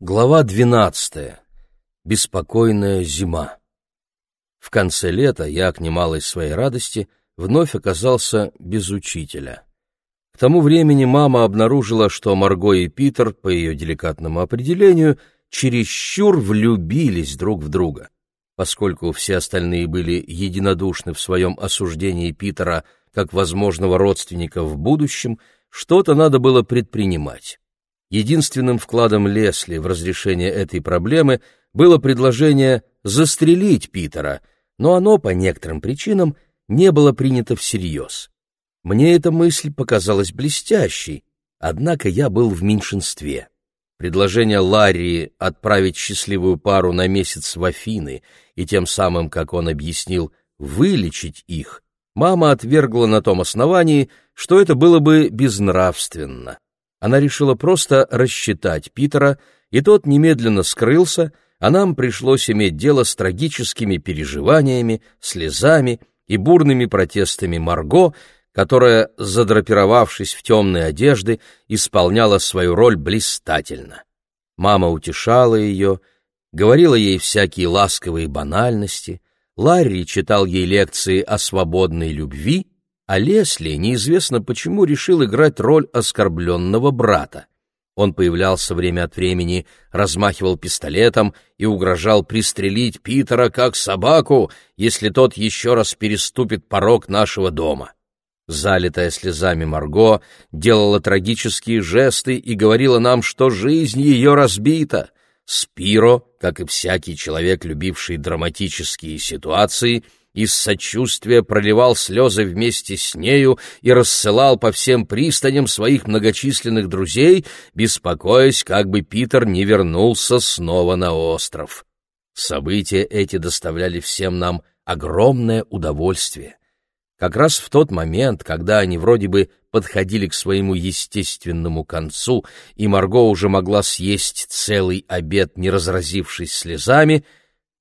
Глава двенадцатая. Беспокойная зима. В конце лета я, к немалой своей радости, вновь оказался без учителя. К тому времени мама обнаружила, что Марго и Питер, по ее деликатному определению, чересчур влюбились друг в друга. Поскольку все остальные были единодушны в своем осуждении Питера как возможного родственника в будущем, что-то надо было предпринимать. Единственным вкладом Лесли в разрешение этой проблемы было предложение застрелить Питера, но оно, по некоторым причинам, не было принято всерьез. Мне эта мысль показалась блестящей, однако я был в меньшинстве. Предложение Ларри отправить счастливую пару на месяц в Афины и тем самым, как он объяснил, вылечить их, мама отвергла на том основании, что это было бы безнравственно. Она решила просто рассчитать Питера, и тот немедленно скрылся, а нам пришлось иметь дело с трагическими переживаниями, слезами и бурными протестами Марго, которая, задрапировавшись в темные одежды, исполняла свою роль блистательно. Мама утешала ее, говорила ей всякие ласковые банальности, Ларри читал ей лекции о свободной любви — а Лесли неизвестно почему решил играть роль оскорбленного брата. Он появлялся время от времени, размахивал пистолетом и угрожал пристрелить Питера как собаку, если тот еще раз переступит порог нашего дома. Залитая слезами Марго делала трагические жесты и говорила нам, что жизнь ее разбита. Спиро, как и всякий человек, любивший драматические ситуации, — из сочувствия проливал слезы вместе с нею и рассылал по всем пристаням своих многочисленных друзей, беспокоясь, как бы Питер не вернулся снова на остров. События эти доставляли всем нам огромное удовольствие. Как раз в тот момент, когда они вроде бы подходили к своему естественному концу, и Марго уже могла съесть целый обед, не разразившись слезами,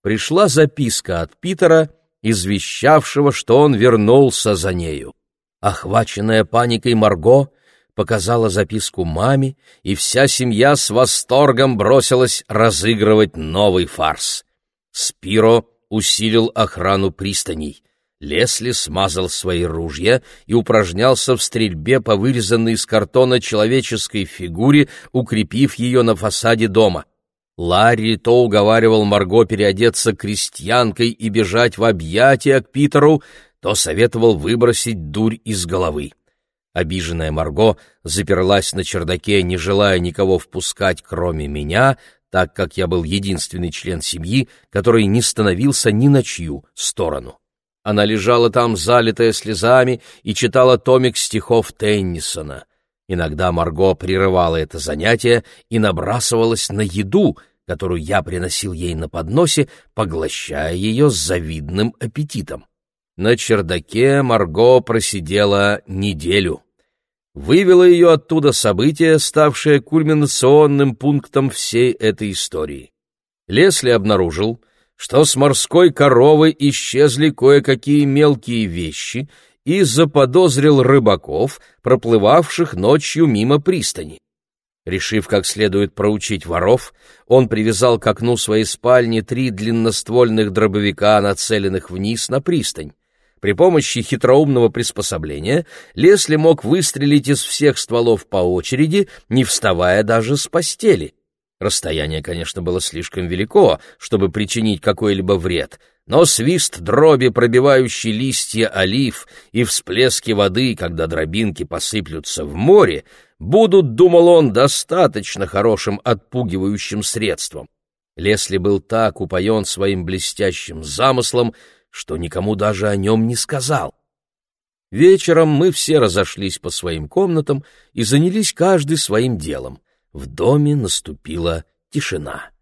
пришла записка от Питера — извещавшего, что он вернулся за нею. Охваченная паникой Марго показала записку маме, и вся семья с восторгом бросилась разыгрывать новый фарс. Спиро усилил охрану пристаней. Лесли смазал свои ружья и упражнялся в стрельбе по вырезанной из картона человеческой фигуре, укрепив ее на фасаде дома. Ларри то уговаривал Марго переодеться крестьянкой и бежать в объятия к Питеру, то советовал выбросить дурь из головы. Обиженная Марго заперлась на чердаке, не желая никого впускать, кроме меня, так как я был единственный член семьи, который не становился ни на чью сторону. Она лежала там, залитая слезами, и читала томик стихов Теннисона — Иногда Марго прерывала это занятие и набрасывалась на еду, которую я приносил ей на подносе, поглощая ее с завидным аппетитом. На чердаке Марго просидела неделю. Вывело ее оттуда событие, ставшее кульминационным пунктом всей этой истории. Лесли обнаружил, что с морской коровы исчезли кое-какие мелкие вещи, и заподозрил рыбаков, проплывавших ночью мимо пристани. Решив как следует проучить воров, он привязал к окну своей спальни три длинноствольных дробовика, нацеленных вниз на пристань. При помощи хитроумного приспособления Лесли мог выстрелить из всех стволов по очереди, не вставая даже с постели. Расстояние, конечно, было слишком велико, чтобы причинить какой-либо вред — но свист дроби, пробивающий листья олив, и всплески воды, когда дробинки посыплются в море, будут, думал он, достаточно хорошим отпугивающим средством. Лесли был так упоен своим блестящим замыслом, что никому даже о нем не сказал. Вечером мы все разошлись по своим комнатам и занялись каждый своим делом. В доме наступила тишина.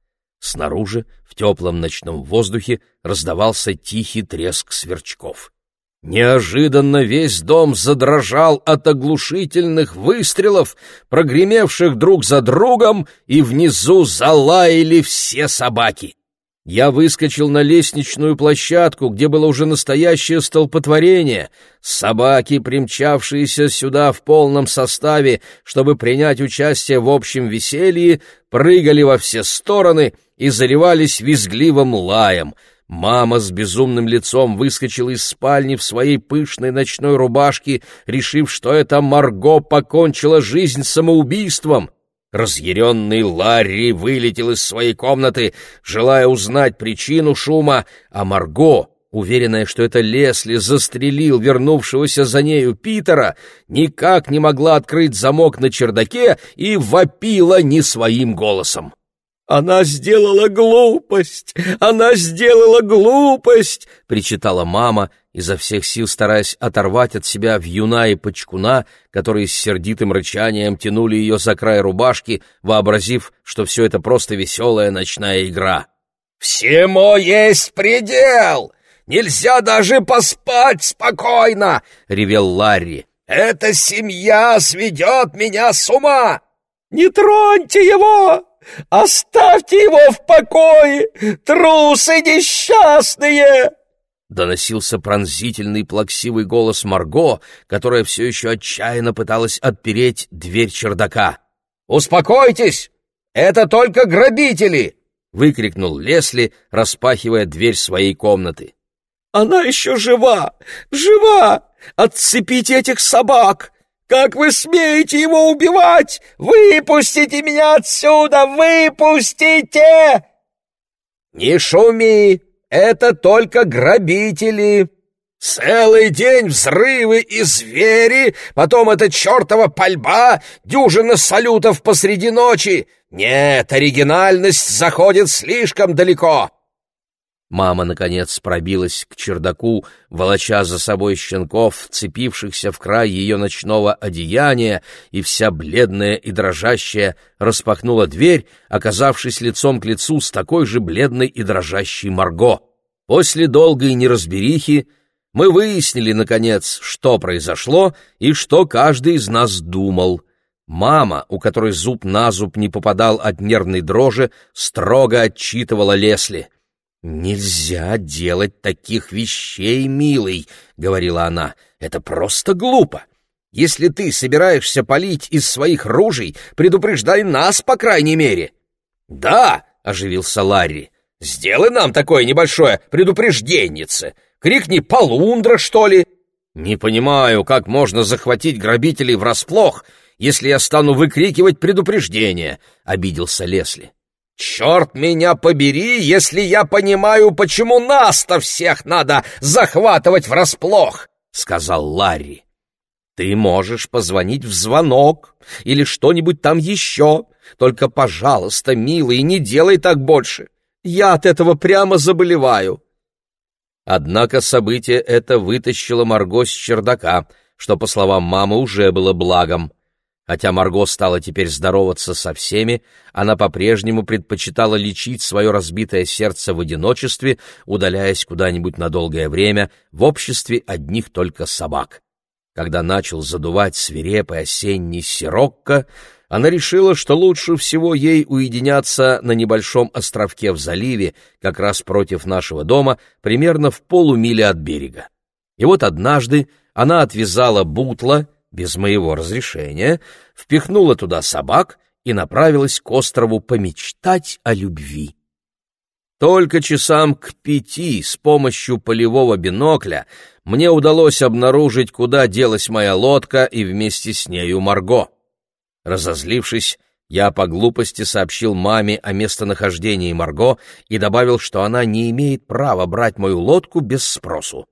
Снаружи, в теплом ночном воздухе, раздавался тихий треск сверчков. Неожиданно весь дом задрожал от оглушительных выстрелов, прогремевших друг за другом, и внизу залаяли все собаки. Я выскочил на лестничную площадку, где было уже настоящее столпотворение. Собаки, примчавшиеся сюда в полном составе, чтобы принять участие в общем веселье, прыгали во все стороны и заревались визгливым лаем. Мама с безумным лицом выскочила из спальни в своей пышной ночной рубашке, решив, что это Марго покончила жизнь самоубийством. Разъяренный Ларри вылетел из своей комнаты, желая узнать причину шума, а Марго, уверенная, что это Лесли застрелил вернувшегося за нею Питера, никак не могла открыть замок на чердаке и вопила не своим голосом. «Она сделала глупость! Она сделала глупость!» — причитала мама, изо всех сил стараясь оторвать от себя вьюна и почкуна, которые с сердитым рычанием тянули ее за край рубашки, вообразив, что все это просто веселая ночная игра. «Всему есть предел! Нельзя даже поспать спокойно!» — ревел Ларри. «Эта семья сведет меня с ума!» «Не троньте его!» Оставьте его в покое! Трусы несчастные!» Доносился пронзительный плаксивый голос Марго, которая все еще отчаянно пыталась отпереть дверь чердака. «Успокойтесь! Это только грабители!» — выкрикнул Лесли, распахивая дверь своей комнаты. «Она еще жива! Жива! Отцепите этих собак! Как вы смеете его убивать? Выпустите меня отсюда! Выпустите!» «Не шуми! Это только грабители!» Целый день взрывы и звери, потом эта чертова пальба, дюжина салютов посреди ночи. Нет, оригинальность заходит слишком далеко. Мама, наконец, пробилась к чердаку, волоча за собой щенков, вцепившихся в край ее ночного одеяния, и вся бледная и дрожащая распахнула дверь, оказавшись лицом к лицу с такой же бледной и дрожащей Марго. После долгой неразберихи мы выяснили, наконец, что произошло и что каждый из нас думал. Мама, у которой зуб на зуб не попадал от нервной дрожи, строго отчитывала Лесли — «Нельзя делать таких вещей, милый», — говорила она. «Это просто глупо. Если ты собираешься палить из своих ружей, предупреждай нас, по крайней мере». «Да», — оживился Ларри, — «сделай нам такое небольшое предупрежденнице. Крикни «Полундра», что ли?» «Не понимаю, как можно захватить грабителей врасплох, если я стану выкрикивать предупреждение», — обиделся Лесли. «Черт меня побери, если я понимаю, почему нас-то всех надо захватывать врасплох!» — сказал Ларри. «Ты можешь позвонить в звонок или что-нибудь там еще. Только, пожалуйста, милый, не делай так больше. Я от этого прямо заболеваю». Однако событие это вытащило Марго с чердака, что, по словам мамы, уже было благом. Хотя Марго стала теперь здороваться со всеми, она по-прежнему предпочитала лечить свое разбитое сердце в одиночестве, удаляясь куда-нибудь на долгое время в обществе одних только собак. Когда начал задувать свирепый осенний сирокко, она решила, что лучше всего ей уединяться на небольшом островке в заливе, как раз против нашего дома, примерно в полумиле от берега. И вот однажды она отвязала бутла, без моего разрешения, впихнула туда собак и направилась к острову помечтать о любви. Только часам к пяти с помощью полевого бинокля мне удалось обнаружить, куда делась моя лодка и вместе с нею Марго. Разозлившись, я по глупости сообщил маме о местонахождении Марго и добавил, что она не имеет права брать мою лодку без спросу.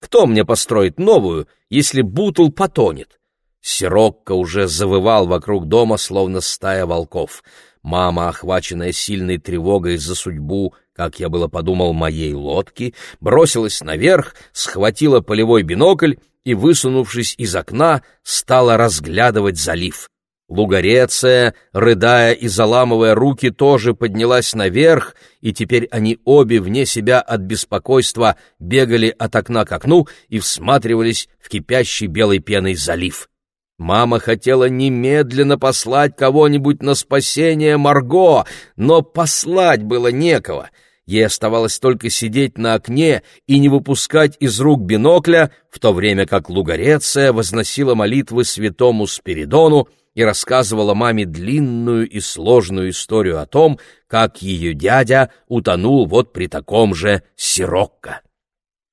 Кто мне построит новую, если Бутул потонет? Сирокко уже завывал вокруг дома, словно стая волков. Мама, охваченная сильной тревогой за судьбу, как я было подумал, моей лодки, бросилась наверх, схватила полевой бинокль и, высунувшись из окна, стала разглядывать залив. Лугареция, рыдая и заламывая руки, тоже поднялась наверх, и теперь они обе вне себя от беспокойства бегали от окна к окну и всматривались в кипящий белой пеной залив. Мама хотела немедленно послать кого-нибудь на спасение Марго, но послать было некого. Ей оставалось только сидеть на окне и не выпускать из рук бинокля, в то время как Лугареция возносила молитвы святому Спиридону и рассказывала маме длинную и сложную историю о том, как ее дядя утонул вот при таком же Сирокко.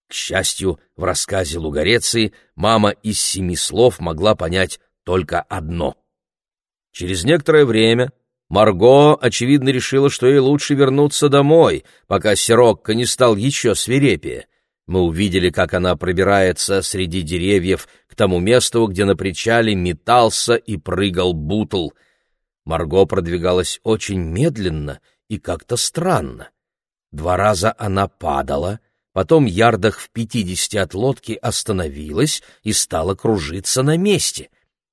К счастью, в рассказе Лугареции мама из семи слов могла понять только одно. Через некоторое время Марго, очевидно, решила, что ей лучше вернуться домой, пока Сирокко не стал еще свирепее. Мы увидели, как она пробирается среди деревьев к тому месту, где на причале метался и прыгал бутл. Марго продвигалась очень медленно и как-то странно. Два раза она падала, потом ярдах в пятидесяти от лодки остановилась и стала кружиться на месте.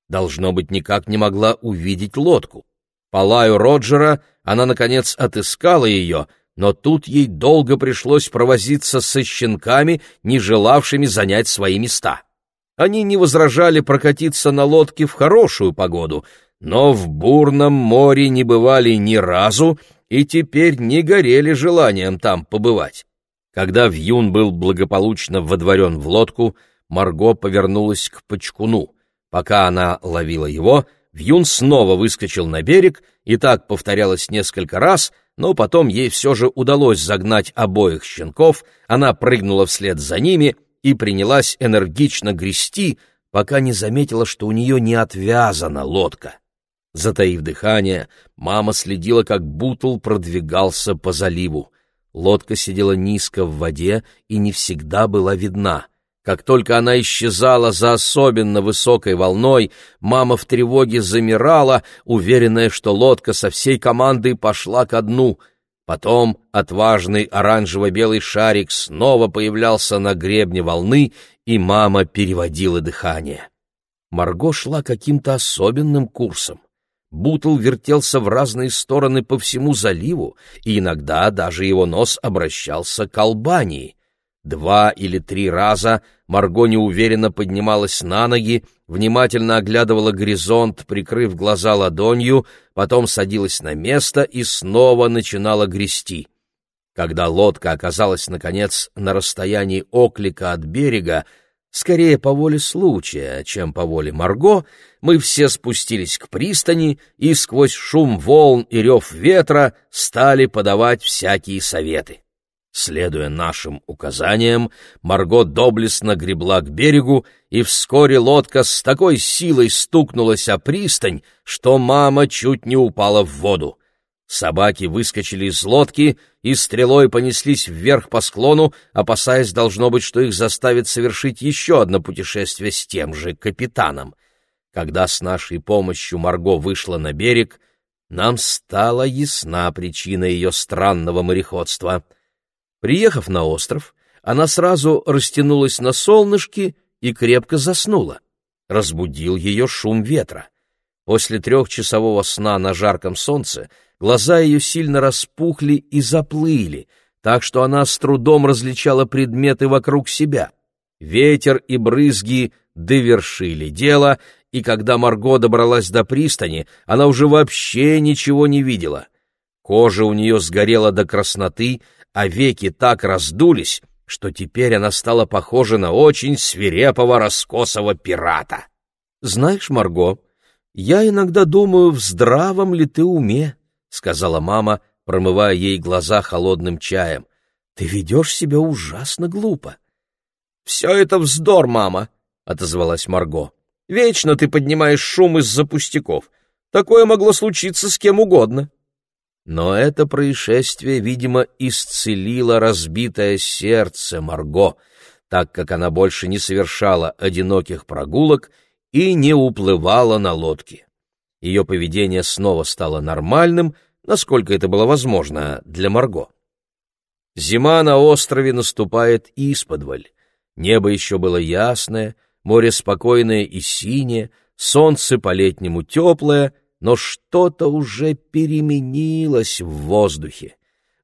Должно быть, никак не могла увидеть лодку. По лаю Роджера она, наконец, отыскала ее, но тут ей долго пришлось провозиться со щенками, не желавшими занять свои места. Они не возражали прокатиться на лодке в хорошую погоду, но в бурном море не бывали ни разу и теперь не горели желанием там побывать. Когда Вьюн был благополучно водворен в лодку, Марго повернулась к Почкуну. Пока она ловила его — Вьюн снова выскочил на берег, и так повторялось несколько раз, но потом ей все же удалось загнать обоих щенков, она прыгнула вслед за ними и принялась энергично грести, пока не заметила, что у нее не отвязана лодка. Затаив дыхание, мама следила, как Бутл продвигался по заливу. Лодка сидела низко в воде и не всегда была видна. Как только она исчезала за особенно высокой волной, мама в тревоге замирала, уверенная, что лодка со всей командой пошла ко дну. Потом отважный оранжево-белый шарик снова появлялся на гребне волны, и мама переводила дыхание. Марго шла каким-то особенным курсом. Бутл вертелся в разные стороны по всему заливу, и иногда даже его нос обращался к Албании — Два или три раза Марго неуверенно поднималась на ноги, внимательно оглядывала горизонт, прикрыв глаза ладонью, потом садилась на место и снова начинала грести. Когда лодка оказалась, наконец, на расстоянии оклика от берега, скорее по воле случая, чем по воле Марго, мы все спустились к пристани и сквозь шум волн и рев ветра стали подавать всякие советы. Следуя нашим указаниям, Марго доблестно гребла к берегу, и вскоре лодка с такой силой стукнулась о пристань, что мама чуть не упала в воду. Собаки выскочили из лодки и стрелой понеслись вверх по склону, опасаясь, должно быть, что их заставит совершить еще одно путешествие с тем же капитаном. Когда с нашей помощью Марго вышла на берег, нам стала ясна причина ее странного мореходства — Приехав на остров, она сразу растянулась на солнышке и крепко заснула. Разбудил ее шум ветра. После трехчасового сна на жарком солнце глаза ее сильно распухли и заплыли, так что она с трудом различала предметы вокруг себя. Ветер и брызги довершили дело, и когда Марго добралась до пристани, она уже вообще ничего не видела. Кожа у нее сгорела до красноты, а веки так раздулись, что теперь она стала похожа на очень свирепого раскосого пирата. «Знаешь, Марго, я иногда думаю, в здравом ли ты уме?» — сказала мама, промывая ей глаза холодным чаем. «Ты ведешь себя ужасно глупо». «Все это вздор, мама», — отозвалась Марго. «Вечно ты поднимаешь шум из-за пустяков. Такое могло случиться с кем угодно». Но это происшествие, видимо, исцелило разбитое сердце Марго, так как она больше не совершала одиноких прогулок и не уплывала на лодке. Ее поведение снова стало нормальным, насколько это было возможно для Марго. Зима на острове наступает исподволь. Небо еще было ясное, море спокойное и синее, солнце по-летнему теплое — но что-то уже переменилось в воздухе.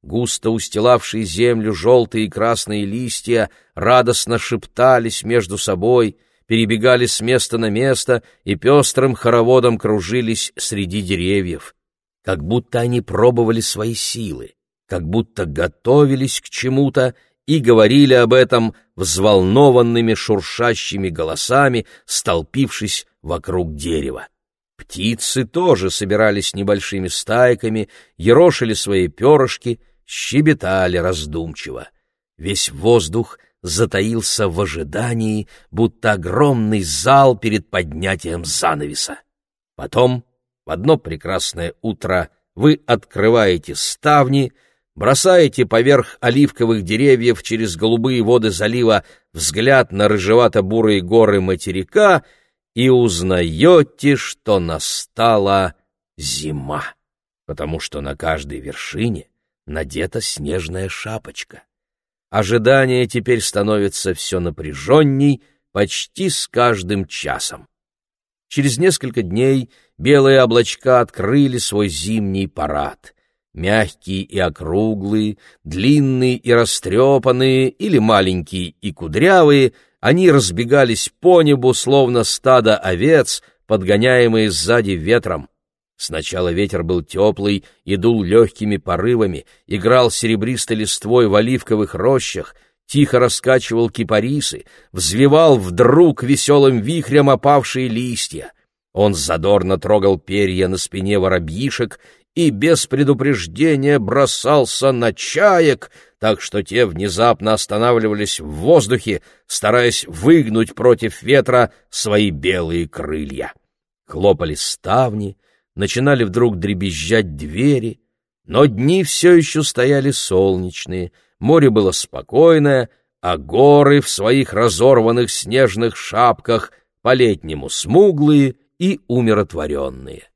Густо устилавшие землю желтые и красные листья радостно шептались между собой, перебегали с места на место и пестрым хороводом кружились среди деревьев. Как будто они пробовали свои силы. как будто готовились к чему-то и говорили об этом взволнованными шуршащими голосами, столпившись вокруг дерева. Птицы тоже собирались небольшими стайками, ерошили свои перышки, щебетали раздумчиво. Весь воздух затаился в ожидании, будто огромный зал перед поднятием занавеса. Потом, в одно прекрасное утро, вы открываете ставни — бросаете поверх оливковых деревьев через голубые воды залива взгляд на рыжевато-бурые горы материка и узнаете, что настала зима, потому что на каждой вершине надета снежная шапочка. Ожидание теперь становится все напряженней почти с каждым часом. Через несколько дней белые облачка открыли свой зимний парад — мягкие и округлые, длинные и растрепанные или маленькие и кудрявые, они разбегались по небу, словно стадо овец, подгоняемые сзади ветром. Сначала ветер был теплый и дул легкими порывами, играл серебристой листвой в оливковых рощах, тихо раскачивал кипарисы, взвивал вдруг веселым вихрем опавшие листья. Он задорно трогал перья на спине воробьишек и без предупреждения бросался на чаек, так что те внезапно останавливались в воздухе, стараясь выгнуть против ветра свои белые крылья. Хлопали ставни, начинали вдруг дребезжать двери, но дни все еще стояли солнечные, море было спокойное, а горы в своих разорванных снежных шапках по-летнему смуглые и умиротворенные.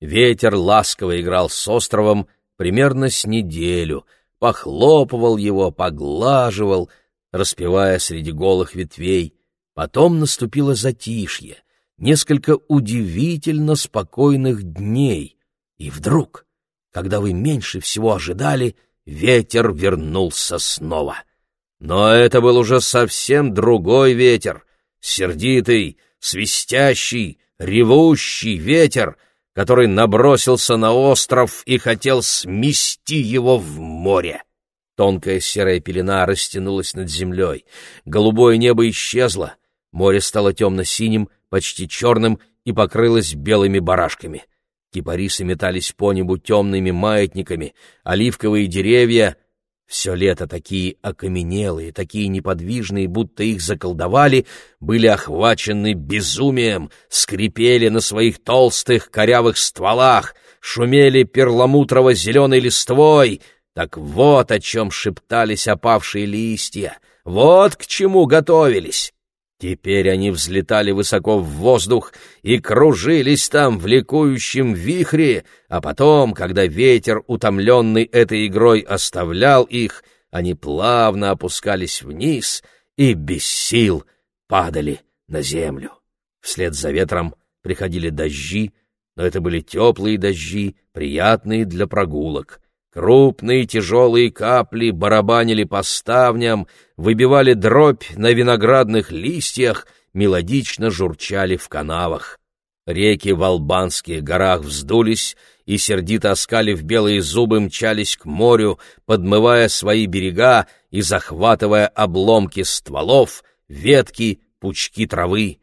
Ветер ласково играл с островом примерно с неделю, похлопывал его, поглаживал, распевая среди голых ветвей. Потом наступило затишье, несколько удивительно спокойных дней. И вдруг, когда вы меньше всего ожидали, ветер вернулся снова. Но это был уже совсем другой ветер, сердитый, свистящий, ревущий ветер, который набросился на остров и хотел смести его в море. Тонкая серая пелена растянулась над землей, голубое небо исчезло, море стало темно-синим, почти черным и покрылось белыми барашками. Кипарисы метались по небу темными маятниками, оливковые деревья все лето такие окаменелые, такие неподвижные, будто их заколдовали, были охвачены безумием, скрипели на своих толстых корявых стволах, шумели перламутрово-зеленой листвой. Так вот о чем шептались опавшие листья, вот к чему готовились. Теперь они взлетали высоко в воздух и кружились там в ликующем вихре, а потом, когда ветер, утомленный этой игрой, оставлял их, они плавно опускались вниз и без сил падали на землю. Вслед за ветром приходили дожди, но это были теплые дожди, приятные для прогулок. Крупные тяжелые капли барабанили по ставням, выбивали дробь на виноградных листьях, мелодично журчали в канавах. Реки в Албанских горах вздулись и, сердито оскалив белые зубы, мчались к морю, подмывая свои берега и захватывая обломки стволов, ветки, пучки травы.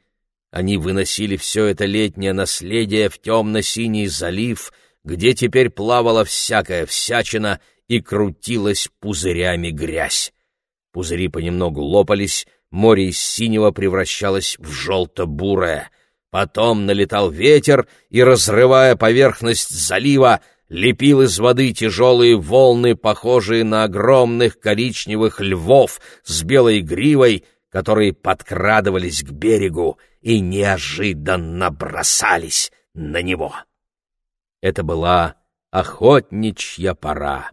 Они выносили все это летнее наследие в темно-синий залив — где теперь плавала всякая всячина и крутилась пузырями грязь. Пузыри понемногу лопались, море из синего превращалось в желто-бурое. Потом налетал ветер и, разрывая поверхность залива, лепил из воды тяжелые волны, похожие на огромных коричневых львов с белой гривой, которые подкрадывались к берегу и неожиданно бросались на него. Это была охотничья пора.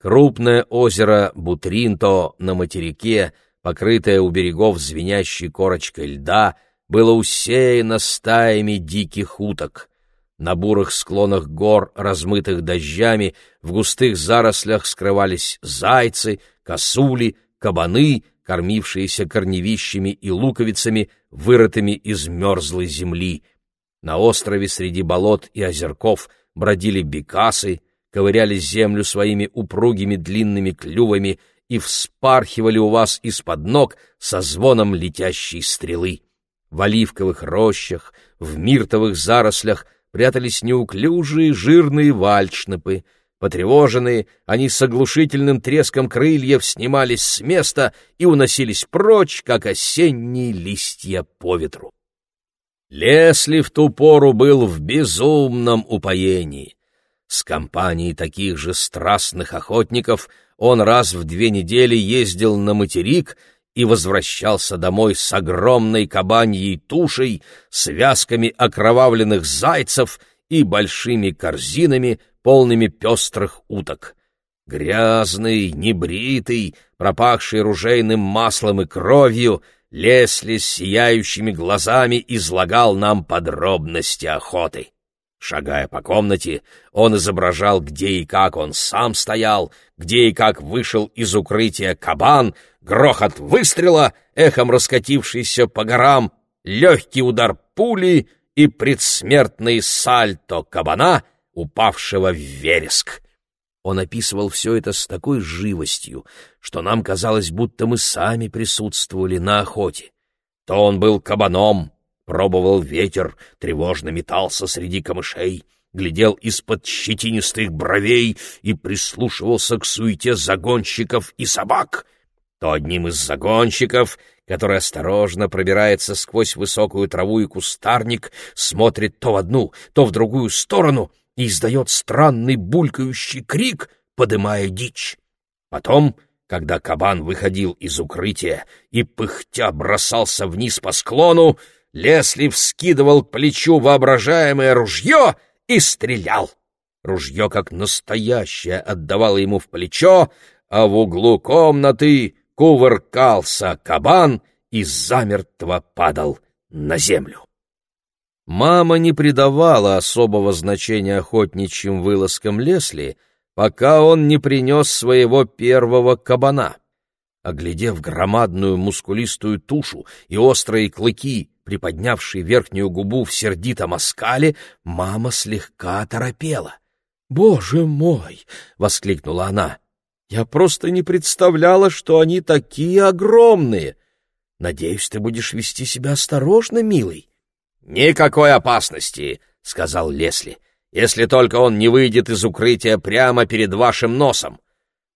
Крупное озеро Бутринто на материке, покрытое у берегов звенящей корочкой льда, было усеяно стаями диких уток. На бурых склонах гор, размытых дождями, в густых зарослях скрывались зайцы, косули, кабаны, кормившиеся корневищами и луковицами, вырытыми из мерзлой земли — на острове среди болот и озерков бродили бекасы, ковыряли землю своими упругими длинными клювами и вспархивали у вас из-под ног со звоном летящей стрелы. В оливковых рощах, в миртовых зарослях прятались неуклюжие жирные вальшнепы. Потревоженные, они с оглушительным треском крыльев снимались с места и уносились прочь, как осенние листья по ветру. Лесли в ту пору был в безумном упоении. С компанией таких же страстных охотников он раз в две недели ездил на материк и возвращался домой с огромной кабаньей тушей, связками окровавленных зайцев и большими корзинами, полными пестрых уток. Грязный, небритый, пропахший ружейным маслом и кровью — Лесли с сияющими глазами излагал нам подробности охоты. Шагая по комнате, он изображал, где и как он сам стоял, где и как вышел из укрытия кабан, грохот выстрела, эхом раскатившийся по горам, легкий удар пули и предсмертный сальто кабана, упавшего в вереск. Он описывал все это с такой живостью, что нам казалось, будто мы сами присутствовали на охоте. То он был кабаном, пробовал ветер, тревожно метался среди камышей, глядел из-под щетинистых бровей и прислушивался к суете загонщиков и собак. То одним из загонщиков, который осторожно пробирается сквозь высокую траву и кустарник, смотрит то в одну, то в другую сторону — и издает странный булькающий крик, подымая дичь. Потом, когда кабан выходил из укрытия и пыхтя бросался вниз по склону, Лесли вскидывал к плечу воображаемое ружье и стрелял. Ружье, как настоящее, отдавало ему в плечо, а в углу комнаты кувыркался кабан и замертво падал на землю. Мама не придавала особого значения охотничьим вылазкам Лесли, пока он не принес своего первого кабана. Оглядев громадную мускулистую тушу и острые клыки, приподнявшие верхнюю губу в сердитом оскале, мама слегка торопела. «Боже мой!» — воскликнула она. «Я просто не представляла, что они такие огромные! Надеюсь, ты будешь вести себя осторожно, милый!» «Никакой опасности», — сказал Лесли, «если только он не выйдет из укрытия прямо перед вашим носом.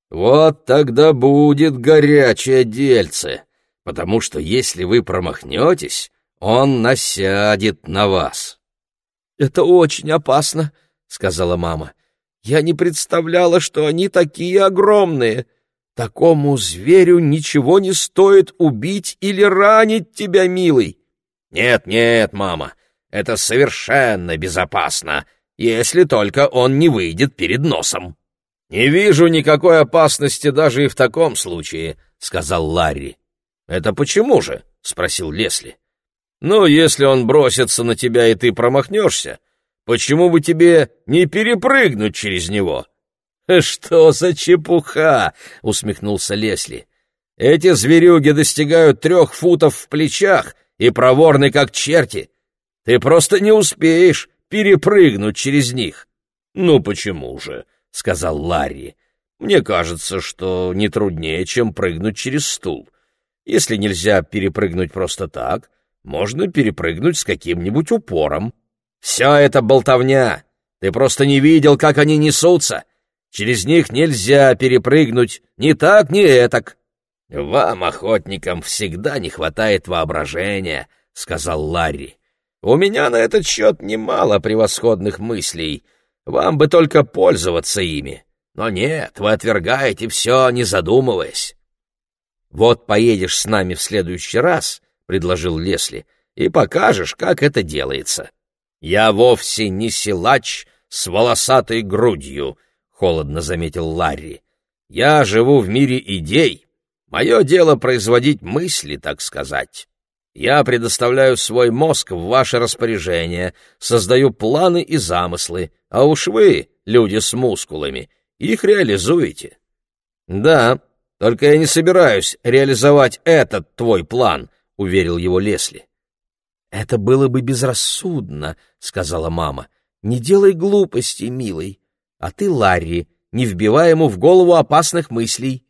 Вот тогда будет горячее дельце, потому что если вы промахнетесь, он насядет на вас». «Это очень опасно», — сказала мама. «Я не представляла, что они такие огромные. Такому зверю ничего не стоит убить или ранить тебя, милый». «Нет, нет, мама, это совершенно безопасно, если только он не выйдет перед носом». «Не вижу никакой опасности даже и в таком случае», — сказал Ларри. «Это почему же?» — спросил Лесли. «Ну, если он бросится на тебя, и ты промахнешься, почему бы тебе не перепрыгнуть через него?» «Что за чепуха!» — усмехнулся Лесли. «Эти зверюги достигают трех футов в плечах и проворны, как черти. Ты просто не успеешь перепрыгнуть через них. — Ну почему же? — сказал Ларри. — Мне кажется, что не труднее, чем прыгнуть через стул. Если нельзя перепрыгнуть просто так, можно перепрыгнуть с каким-нибудь упором. Все это болтовня. Ты просто не видел, как они несутся. Через них нельзя перепрыгнуть ни так, ни этак. «Вам, охотникам, всегда не хватает воображения», — сказал Ларри. «У меня на этот счет немало превосходных мыслей. Вам бы только пользоваться ими. Но нет, вы отвергаете все, не задумываясь». «Вот поедешь с нами в следующий раз», — предложил Лесли, — «и покажешь, как это делается». «Я вовсе не силач с волосатой грудью», — холодно заметил Ларри. «Я живу в мире идей» Мое дело производить мысли, так сказать. Я предоставляю свой мозг в ваше распоряжение, создаю планы и замыслы, а уж вы, люди с мускулами, их реализуете. Да, только я не собираюсь реализовать этот твой план, уверил его Лесли. Это было бы безрассудно, сказала мама. Не делай глупостей, милый. а ты, Ларри, не вбивай ему в голову опасных мыслей.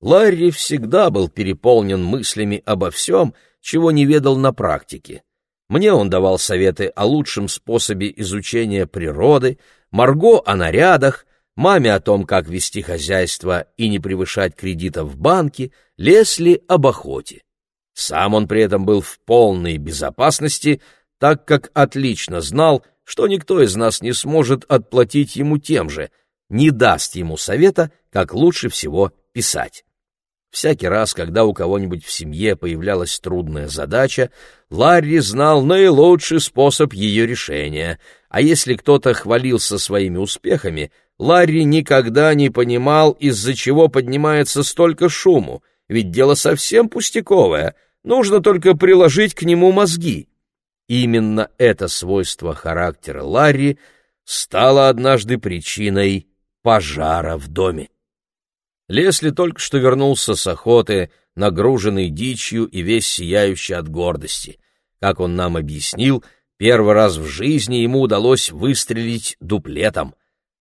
Ларри всегда был переполнен мыслями обо всем, чего не ведал на практике. Мне он давал советы о лучшем способе изучения природы, Марго о нарядах, маме о том, как вести хозяйство и не превышать кредита в банке, Лесли об охоте. Сам он при этом был в полной безопасности, так как отлично знал, что никто из нас не сможет отплатить ему тем же, не даст ему совета, как лучше всего писать. Всякий раз, когда у кого-нибудь в семье появлялась трудная задача, Ларри знал наилучший способ ее решения, а если кто-то хвалился своими успехами, Ларри никогда не понимал, из-за чего поднимается столько шуму, ведь дело совсем пустяковое, нужно только приложить к нему мозги. Именно это свойство характера Ларри стало однажды причиной пожара в доме. Лесли только что вернулся с охоты, нагруженный дичью и весь сияющий от гордости. Как он нам объяснил, первый раз в жизни ему удалось выстрелить дуплетом.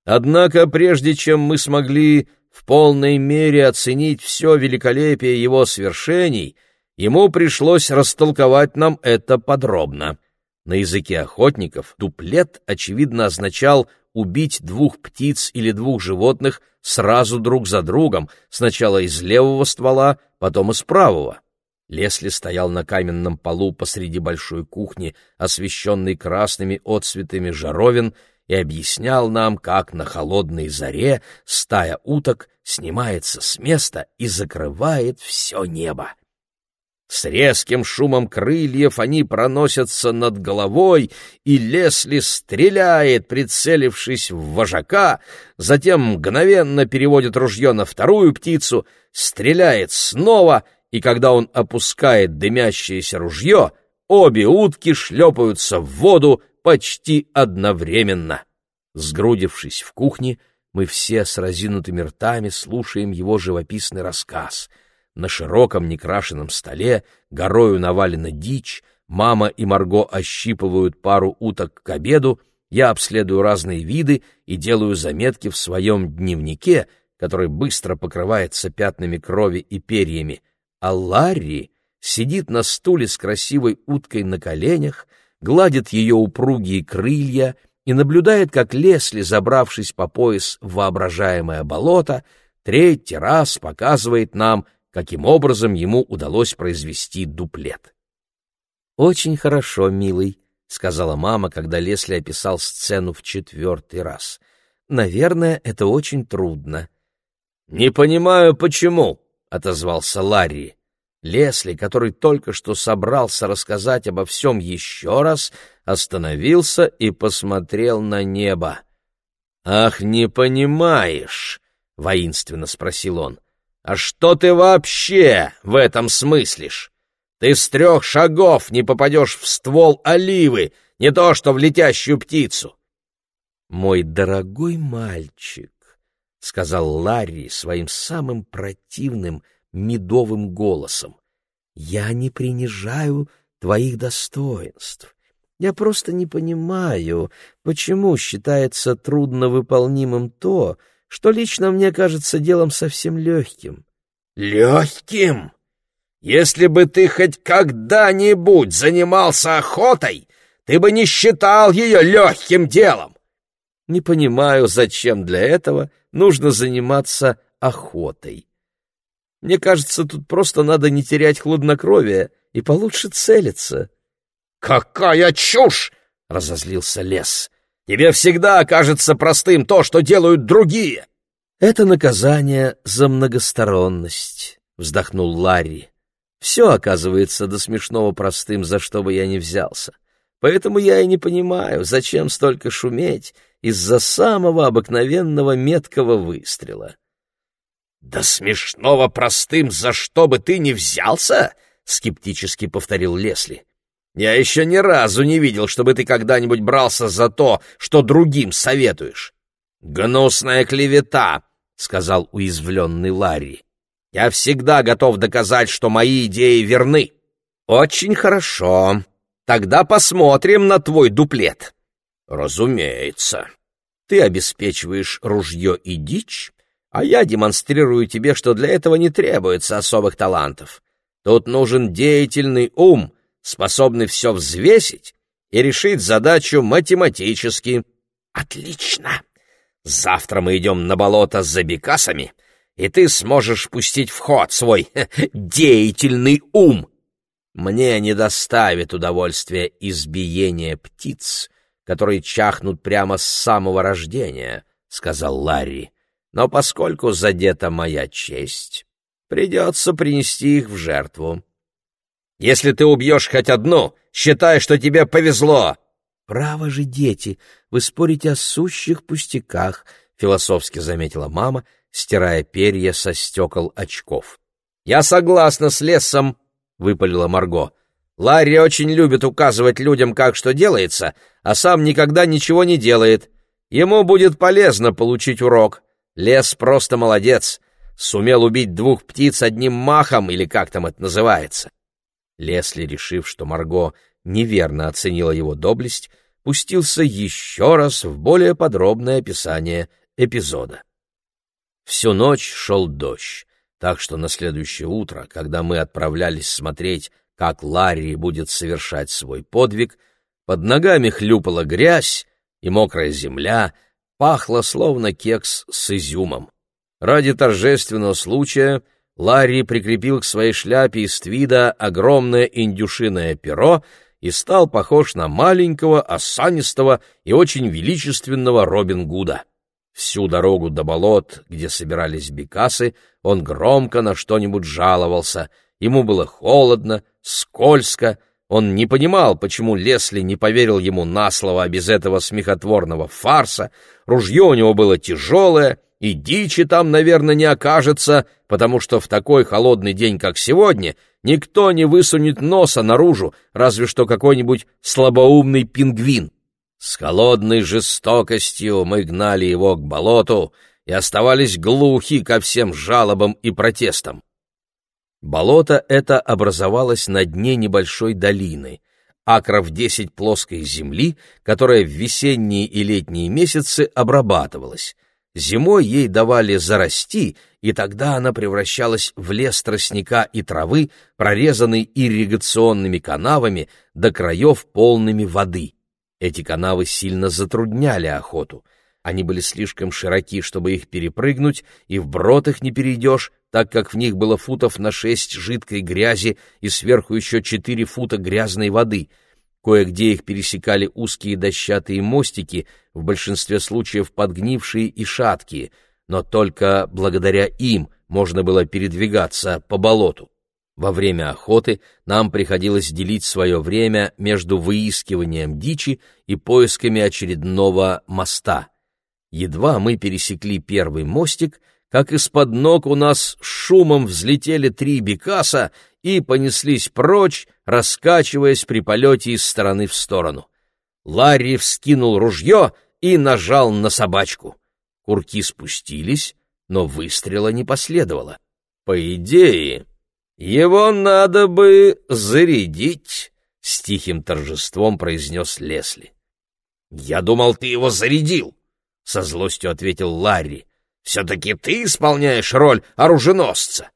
Однако, прежде чем мы смогли в полной мере оценить все великолепие его свершений, ему пришлось растолковать нам это подробно. На языке охотников дуплет, очевидно, означал убить двух птиц или двух животных сразу друг за другом, сначала из левого ствола, потом из правого. Лесли стоял на каменном полу посреди большой кухни, освещенной красными отцветами жаровин, и объяснял нам, как на холодной заре стая уток снимается с места и закрывает все небо. С резким шумом крыльев они проносятся над головой, и Лесли стреляет, прицелившись в вожака, затем мгновенно переводит ружье на вторую птицу, стреляет снова, и когда он опускает дымящееся ружье, обе утки шлепаются в воду почти одновременно. Сгрудившись в кухне, мы все с разинутыми ртами слушаем его живописный рассказ — на широком некрашенном столе горою навалена дичь, мама и Марго ощипывают пару уток к обеду, я обследую разные виды и делаю заметки в своем дневнике, который быстро покрывается пятнами крови и перьями, а Ларри сидит на стуле с красивой уткой на коленях, гладит ее упругие крылья и наблюдает, как Лесли, забравшись по пояс в воображаемое болото, третий раз показывает нам, каким образом ему удалось произвести дуплет. «Очень хорошо, милый», — сказала мама, когда Лесли описал сцену в четвертый раз. «Наверное, это очень трудно». «Не понимаю, почему», — отозвался Ларри. Лесли, который только что собрался рассказать обо всем еще раз, остановился и посмотрел на небо. «Ах, не понимаешь!» — воинственно спросил он. А что ты вообще в этом смыслишь? Ты с трех шагов не попадешь в ствол оливы, не то что в летящую птицу. Мой дорогой мальчик, — сказал Ларри своим самым противным медовым голосом, — я не принижаю твоих достоинств. Я просто не понимаю, почему считается трудновыполнимым то, что лично мне кажется делом совсем легким. Легким? Если бы ты хоть когда-нибудь занимался охотой, ты бы не считал ее легким делом. Не понимаю, зачем для этого нужно заниматься охотой. Мне кажется, тут просто надо не терять хладнокровие и получше целиться. — Какая чушь! — разозлился лес. Тебе всегда окажется простым то, что делают другие. Это наказание за многосторонность, вздохнул Ларри. Все оказывается до смешного простым, за что бы я ни взялся. Поэтому я и не понимаю, зачем столько шуметь из-за самого обыкновенного меткого выстрела. «Да смешного простым, за что бы ты ни взялся?» — скептически повторил Лесли. Я еще ни разу не видел, чтобы ты когда-нибудь брался за то, что другим советуешь. Гнусная клевета, — сказал уязвленный Ларри. Я всегда готов доказать, что мои идеи верны. Очень хорошо. Тогда посмотрим на твой дуплет. Разумеется. Ты обеспечиваешь ружье и дичь, а я демонстрирую тебе, что для этого не требуется особых талантов. Тут нужен деятельный ум, способный все взвесить и решить задачу математически. Отлично! Завтра мы идем на болото за бекасами, и ты сможешь пустить в ход свой деятельный ум. Мне не доставит удовольствия избиение птиц, которые чахнут прямо с самого рождения, — сказал Ларри. Но поскольку задета моя честь, придется принести их в жертву. Если ты убьешь хоть одну, считай, что тебе повезло. Право же, дети, вы спорите о сущих пустяках, — философски заметила мама, стирая перья со стекол очков. Я согласна с лесом, — выпалила Марго. Ларри очень любит указывать людям, как что делается, а сам никогда ничего не делает. Ему будет полезно получить урок. Лес просто молодец. Сумел убить двух птиц одним махом, или как там это называется. Лесли, решив, что Марго неверно оценила его доблесть, пустился еще раз в более подробное описание эпизода. Всю ночь шел дождь, так что на следующее утро, когда мы отправлялись смотреть, как Ларри будет совершать свой подвиг, под ногами хлюпала грязь, и мокрая земля пахла словно кекс с изюмом. Ради торжественного случая Ларри прикрепил к своей шляпе из твида огромное индюшиное перо и стал похож на маленького, осанистого и очень величественного Робин Гуда. Всю дорогу до болот, где собирались бекасы, он громко на что-нибудь жаловался. Ему было холодно, скользко, он не понимал, почему Лесли не поверил ему на слово без этого смехотворного фарса, ружье у него было тяжелое, и дичи там, наверное, не окажется, потому что в такой холодный день, как сегодня, никто не высунет носа наружу, разве что какой-нибудь слабоумный пингвин. С холодной жестокостью мы гнали его к болоту и оставались глухи ко всем жалобам и протестам. Болото это образовалось на дне небольшой долины, акров десять плоской земли, которая в весенние и летние месяцы обрабатывалась. Зимой ей давали зарасти, и тогда она превращалась в лес тростника и травы, прорезанный ирригационными канавами до краев полными воды. Эти канавы сильно затрудняли охоту — они были слишком широки, чтобы их перепрыгнуть, и вброд их не перейдешь, так как в них было футов на шесть жидкой грязи и сверху еще четыре фута грязной воды. Кое-где их пересекали узкие дощатые мостики, в большинстве случаев подгнившие и шаткие, но только благодаря им можно было передвигаться по болоту. Во время охоты нам приходилось делить свое время между выискиванием дичи и поисками очередного моста — Едва мы пересекли первый мостик, как из-под ног у нас шумом взлетели три бекаса и понеслись прочь, раскачиваясь при полете из стороны в сторону. Ларри вскинул ружье и нажал на собачку. Курки спустились, но выстрела не последовало. По идее, его надо бы зарядить, — с тихим торжеством произнес Лесли. — Я думал, ты его зарядил, — со злостью ответил Ларри. «Все-таки ты исполняешь роль оруженосца.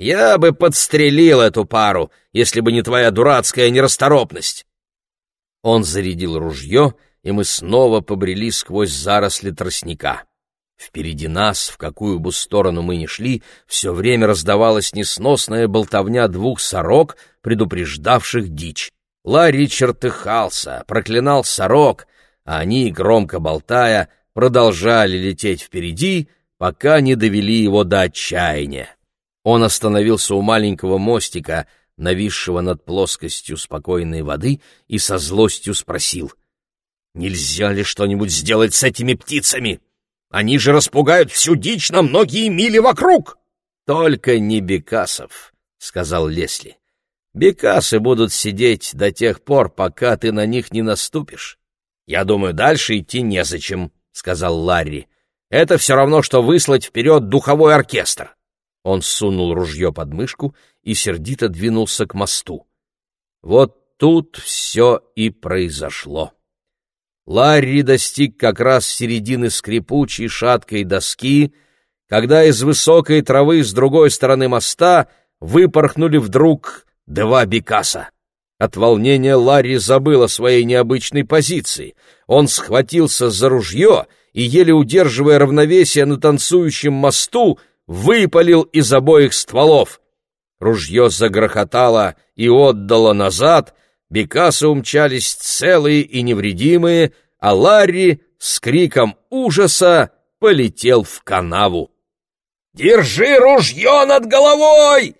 Я бы подстрелил эту пару, если бы не твоя дурацкая нерасторопность». Он зарядил ружье, и мы снова побрели сквозь заросли тростника. Впереди нас, в какую бы сторону мы ни шли, все время раздавалась несносная болтовня двух сорок, предупреждавших дичь. Ларри чертыхался, проклинал сорок, а они, громко болтая, продолжали лететь впереди, пока не довели его до отчаяния. Он остановился у маленького мостика, нависшего над плоскостью спокойной воды, и со злостью спросил, «Нельзя ли что-нибудь сделать с этими птицами? Они же распугают всю дичь на многие мили вокруг!» «Только не бекасов», — сказал Лесли. «Бекасы будут сидеть до тех пор, пока ты на них не наступишь. Я думаю, дальше идти незачем. — сказал Ларри. «Это все равно, что выслать вперед духовой оркестр». Он сунул ружье под мышку и сердито двинулся к мосту. Вот тут все и произошло. Ларри достиг как раз середины скрипучей шаткой доски, когда из высокой травы с другой стороны моста выпорхнули вдруг два бекаса. От волнения Ларри забыл о своей необычной позиции. Он схватился за ружье и, еле удерживая равновесие на танцующем мосту, выпалил из обоих стволов. Ружье загрохотало и отдало назад, бекасы умчались целые и невредимые, а Ларри с криком ужаса полетел в канаву. «Держи ружье над головой!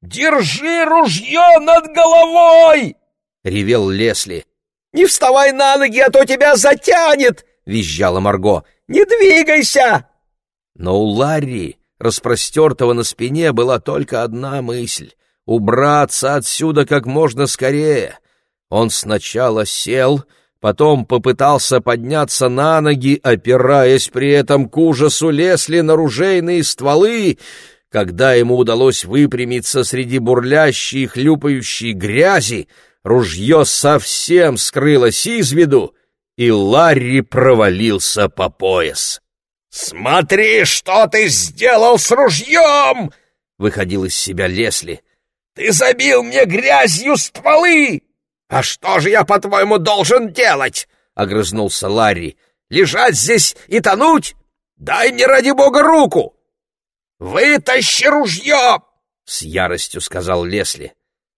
Держи ружье над головой!» — ревел Лесли. «Не вставай на ноги, а то тебя затянет!» — визжала Марго. «Не двигайся!» Но у Ларри распростертого на спине, была только одна мысль — убраться отсюда как можно скорее. Он сначала сел, потом попытался подняться на ноги, опираясь при этом к ужасу Лесли на ружейные стволы, когда ему удалось выпрямиться среди бурлящей и хлюпающей грязи, ружье совсем скрылось из виду, и Ларри провалился по пояс. «Смотри, что ты сделал с ружьем!» — выходил из себя Лесли. «Ты забил мне грязью стволы! А что же я, по-твоему, должен делать?» — огрызнулся Ларри. «Лежать здесь и тонуть? Дай мне, ради бога, руку!» «Вытащи ружье!» — с яростью сказал Лесли.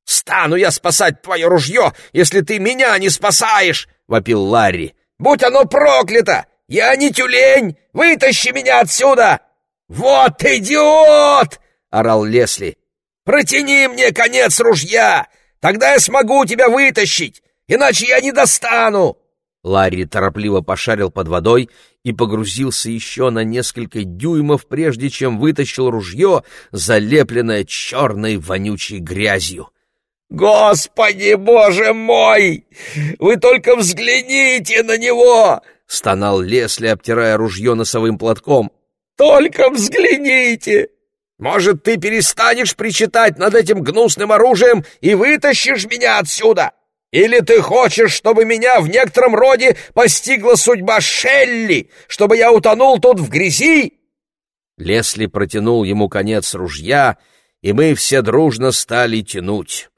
«Стану я спасать твое ружье, если ты меня не спасаешь!» — вопил Ларри. «Будь оно проклято! Я не тюлень! Вытащи меня отсюда!» «Вот идиот!» — орал Лесли. «Протяни мне конец ружья! Тогда я смогу тебя вытащить, иначе я не достану!» Ларри торопливо пошарил под водой и погрузился еще на несколько дюймов, прежде чем вытащил ружье, залепленное черной вонючей грязью. «Господи, боже мой! Вы только взгляните на него! — стонал Лесли, обтирая ружье носовым платком. «Только взгляните! Может, ты перестанешь причитать над этим гнусным оружием и вытащишь меня отсюда? Или ты хочешь, чтобы меня в некотором роде постигла судьба Шелли, чтобы я утонул тут в грязи?» Лесли протянул ему конец ружья, и мы все дружно стали тянуть.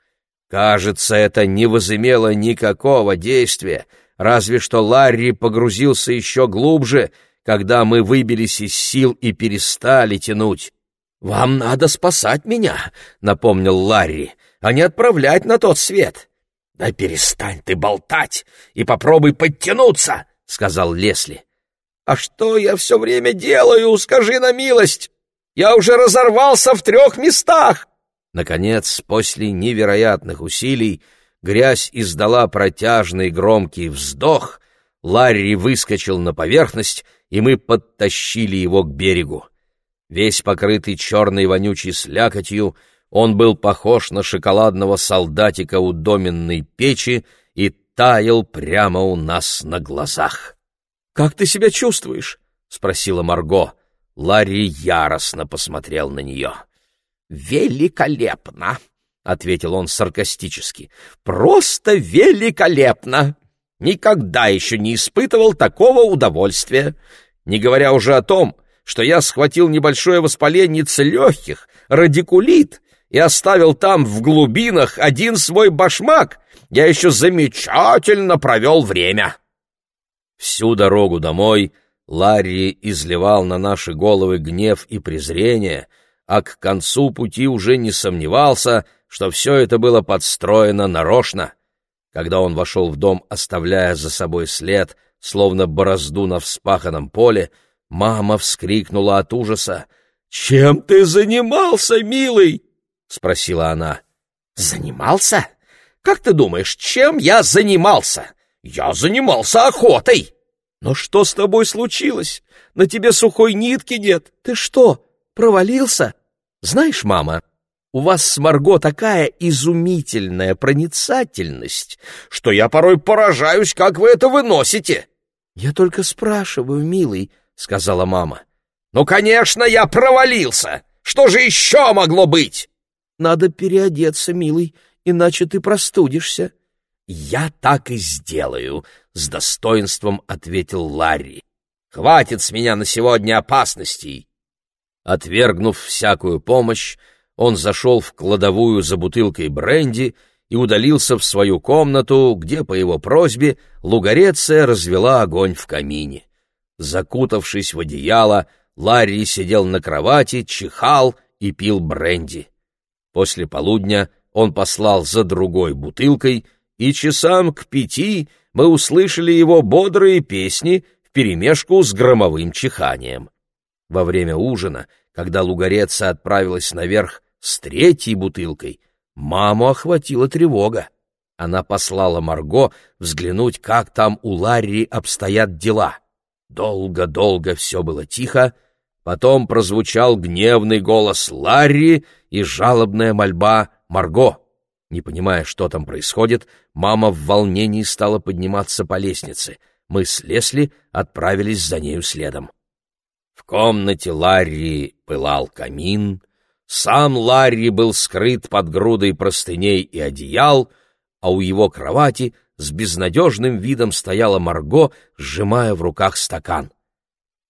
Кажется, это не возымело никакого действия, разве что Ларри погрузился еще глубже, когда мы выбились из сил и перестали тянуть. «Вам надо спасать меня», — напомнил Ларри, — «а не отправлять на тот свет». «Да перестань ты болтать и попробуй подтянуться», — сказал Лесли. «А что я все время делаю, скажи на милость? Я уже разорвался в трех местах!» Наконец, после невероятных усилий, Грязь издала протяжный громкий вздох, Ларри выскочил на поверхность, и мы подтащили его к берегу. Весь покрытый черной вонючей слякотью, он был похож на шоколадного солдатика у доменной печи и таял прямо у нас на глазах. «Как ты себя чувствуешь?» — спросила Марго. Ларри яростно посмотрел на нее. «Великолепно!» — ответил он саркастически. «Просто великолепно! Никогда еще не испытывал такого удовольствия, не говоря уже о том, что я схватил небольшое воспаление легких, радикулит, и оставил там в глубинах один свой башмак. Я еще замечательно провел время». Всю дорогу домой Ларри изливал на наши головы гнев и презрение, а к концу пути уже не сомневался — что все это было подстроено нарочно. Когда он вошел в дом, оставляя за собой след, словно борозду на вспаханном поле, мама вскрикнула от ужаса. «Чем ты занимался, милый?» — спросила она. «Занимался? Как ты думаешь, чем я занимался? Я занимался охотой!» «Но что с тобой случилось? На тебе сухой нитки нет. Ты что, провалился?» «Знаешь, мама, у вас с Марго такая изумительная проницательность, что я порой поражаюсь, как вы это выносите. — Я только спрашиваю, милый, — сказала мама. — Ну, конечно, я провалился. Что же еще могло быть? — Надо переодеться, милый, иначе ты простудишься. я так и сделаю, с достоинством ответил Ларри. Хватит с меня на сегодня опасностей. Отвергнув всякую помощь, он зашел в кладовую за бутылкой бренди и удалился в свою комнату, где, по его просьбе, Лугареция развела огонь в камине. Закутавшись в одеяло, Ларри сидел на кровати, чихал и пил бренди. После полудня он послал за другой бутылкой, и часам к пяти мы услышали его бодрые песни вперемешку с громовым чиханием. Во время ужина, когда Лугареца отправилась наверх с третьей бутылкой, маму охватила тревога. Она послала Марго взглянуть, как там у Ларри обстоят дела. Долго-долго все было тихо, потом прозвучал гневный голос Ларри и жалобная мольба Марго. Не понимая, что там происходит, мама в волнении стала подниматься по лестнице. Мы с Лесли отправились за нею следом. В комнате Ларри пылал камин, сам Ларри был скрыт под грудой простыней и одеял, а у его кровати с безнадежным видом стояла Марго, сжимая в руках стакан.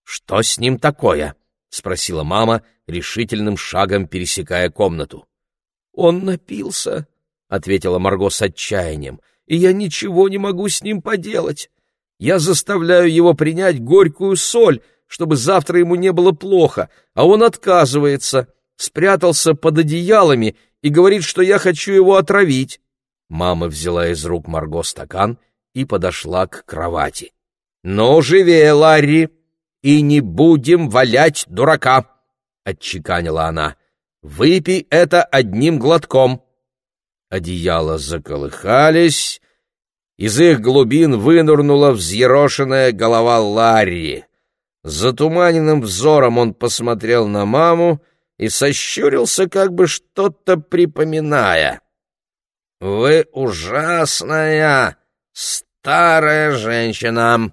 «Что с ним такое?» — спросила мама, решительным шагом пересекая комнату. «Он напился», — ответила Марго с отчаянием, — «и я ничего не могу с ним поделать. Я заставляю его принять горькую соль, чтобы завтра ему не было плохо, а он отказывается, спрятался под одеялами и говорит, что я хочу его отравить». Мама взяла из рук Марго стакан и подошла к кровати. «Ну, живее, Ларри, и не будем валять дурака!» — отчеканила она. «Выпей это одним глотком!» Одеяла заколыхались, из их глубин вынырнула взъерошенная голова Ларри. Затуманенным взором он посмотрел на маму и сощурился, как бы что-то припоминая. «Вы ужасная старая женщина.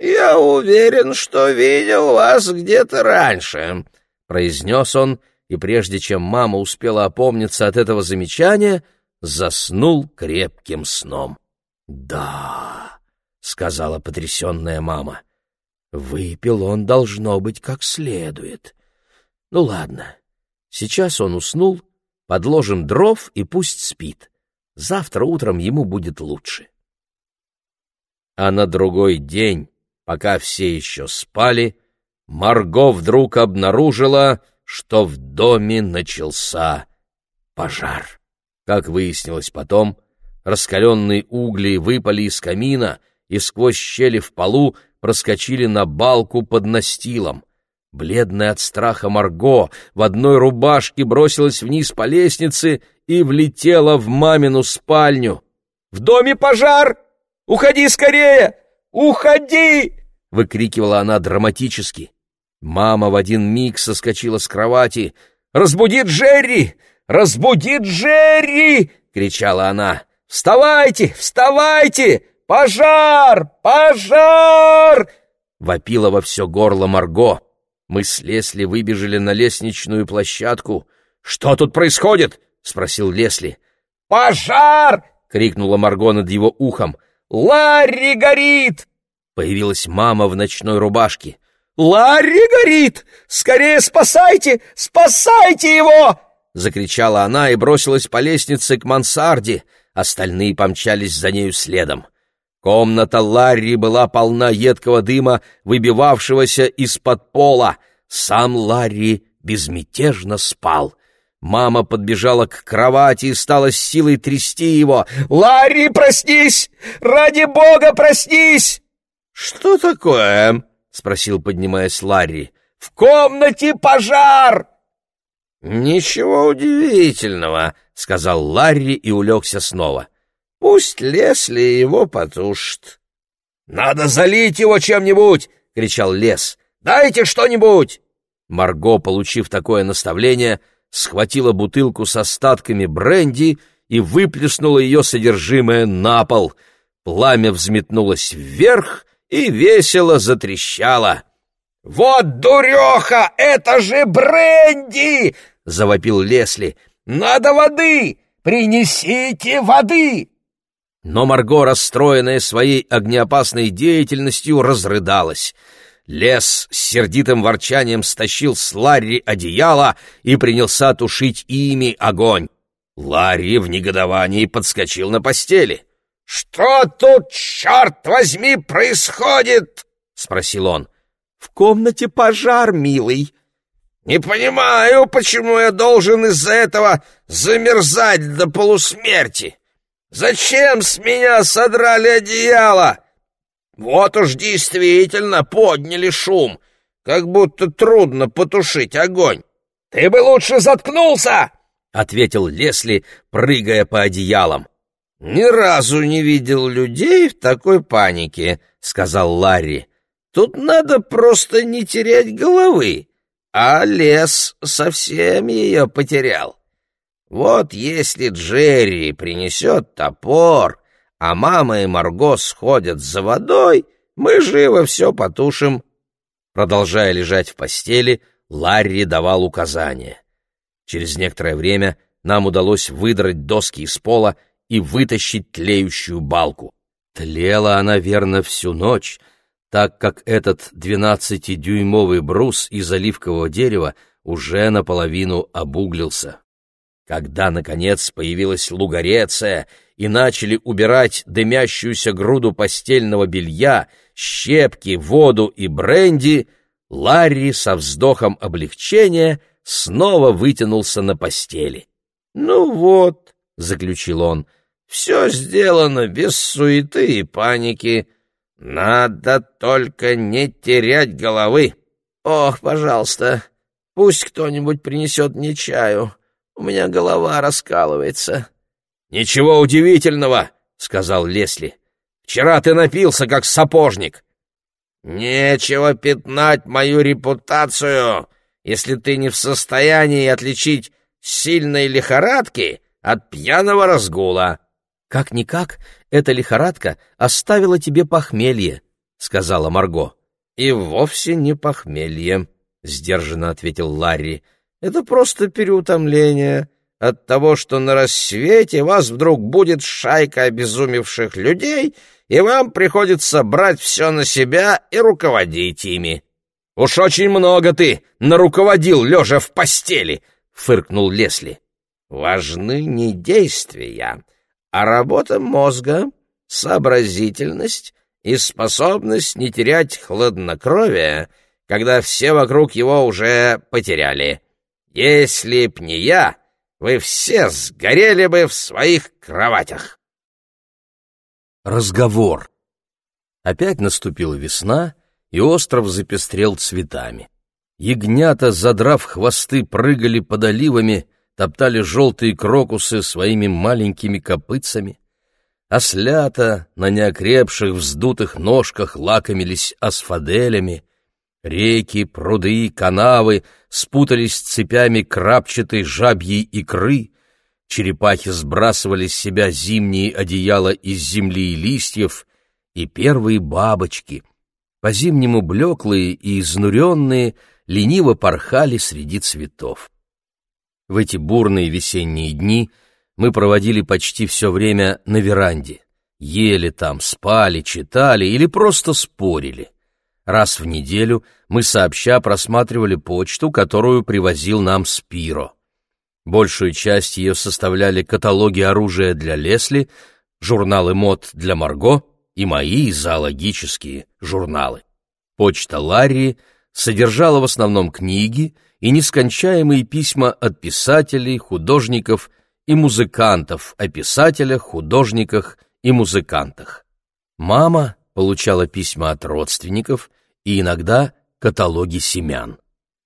Я уверен, что видел вас где-то раньше», — произнес он, и прежде чем мама успела опомниться от этого замечания, заснул крепким сном. «Да», — сказала потрясенная мама, — «выпил он, должно быть, как следует. Ну ладно, сейчас он уснул, подложим дров и пусть спит. Завтра утром ему будет лучше. А на другой день, пока все еще спали, Марго вдруг обнаружила, что в доме начался пожар. Как выяснилось потом, раскаленные угли выпали из камина и сквозь щели в полу проскочили на балку под настилом. Бледная от страха Марго в одной рубашке бросилась вниз по лестнице и влетела в мамину спальню. «В доме пожар! Уходи скорее! Уходи!» — выкрикивала она драматически. Мама в один миг соскочила с кровати. «Разбуди Джерри! Разбуди Джерри!» — кричала она. «Вставайте! Вставайте! Пожар! Пожар!» Вопила во все горло Марго. Мы с Лесли выбежали на лестничную площадку. «Что тут происходит?» — спросил Лесли. «Пожар!» — крикнула Марго над его ухом. «Ларри горит!» Появилась мама в ночной рубашке. «Ларри горит! Скорее спасайте! Спасайте его!» Закричала она и бросилась по лестнице к мансарде. Остальные помчались за нею следом. Комната Ларри была полна едкого дыма, выбивавшегося из-под пола. Сам Ларри безмятежно спал. Мама подбежала к кровати и стала с силой трясти его. «Ларри, проснись! Ради бога, проснись!» «Что такое?» — спросил, поднимаясь Ларри. «В комнате пожар!» «Ничего удивительного», — сказал Ларри и улегся снова. Пусть Лесли его потушит. — Надо залить его чем-нибудь! — кричал Лес. — Дайте что-нибудь! Марго, получив такое наставление, схватила бутылку с остатками бренди и выплеснула ее содержимое на пол. Пламя взметнулось вверх и весело затрещало. «Вот дуреха! Это же бренди!» — завопил Лесли. «Надо воды! Принесите воды!» Но Марго, расстроенная своей огнеопасной деятельностью, разрыдалась. Лес с сердитым ворчанием стащил с Ларри одеяло и принялся тушить ими огонь. Ларри в негодовании подскочил на постели. «Что тут, черт возьми, происходит?» — спросил он. «В комнате пожар, милый». «Не понимаю, почему я должен из-за этого замерзать до полусмерти. Зачем с меня содрали одеяло? Вот уж действительно подняли шум, как будто трудно потушить огонь. Ты бы лучше заткнулся!» — ответил Лесли, прыгая по одеялам. «Ни разу не видел людей в такой панике», — сказал Ларри. «Тут надо просто не терять головы, а лес совсем ее потерял. Вот если Джерри принесет топор, а мама и Марго сходят за водой, мы живо все потушим». Продолжая лежать в постели, Ларри давал указания. Через некоторое время нам удалось выдрать доски из пола и вытащить тлеющую балку. Тлела она, верно, всю ночь, так как этот двенадцатидюймовый брус из оливкового дерева уже наполовину обуглился. Когда, наконец, появилась лугареция и начали убирать дымящуюся груду постельного белья, щепки, воду и бренди, Ларри со вздохом облегчения снова вытянулся на постели. «Ну вот», — заключил он, — все сделано без суеты и паники. Надо только не терять головы. Ох, пожалуйста, пусть кто-нибудь принесет мне чаю. У меня голова раскалывается. Ничего удивительного, сказал Лесли. Вчера ты напился, как сапожник. Нечего пятнать мою репутацию, если ты не в состоянии отличить сильной лихорадки от пьяного разгула. «Как-никак, эта лихорадка оставила тебе похмелье», — сказала Марго. «И вовсе не похмелье», — сдержанно ответил Ларри. «Это просто переутомление от того, что на рассвете вас вдруг будет шайка обезумевших людей, и вам приходится брать все на себя и руководить ими». «Уж очень много ты наруководил, лежа в постели!» — фыркнул Лесли. «Важны не действия, а работа мозга, сообразительность и способность не терять хладнокровие, когда все вокруг его уже потеряли. Если б не я, вы все сгорели бы в своих кроватях. Разговор. Опять наступила весна, и остров запестрел цветами. Ягнята, задрав хвосты, прыгали под оливами, топтали желтые крокусы своими маленькими копытцами, ослята на неокрепших вздутых ножках лакомились асфаделями, реки, пруды, канавы спутались цепями крапчатой жабьей икры, черепахи сбрасывали с себя зимние одеяла из земли и листьев, и первые бабочки, по-зимнему блеклые и изнуренные, лениво порхали среди цветов. В эти бурные весенние дни мы проводили почти все время на веранде. Ели там, спали, читали или просто спорили. Раз в неделю мы сообща просматривали почту, которую привозил нам Спиро. Большую часть ее составляли каталоги оружия для Лесли, журналы мод для Марго и мои зоологические журналы. Почта Ларри содержала в основном книги и нескончаемые письма от писателей, художников и музыкантов о писателях, художниках и музыкантах. Мама получала письма от родственников и иногда каталоги семян.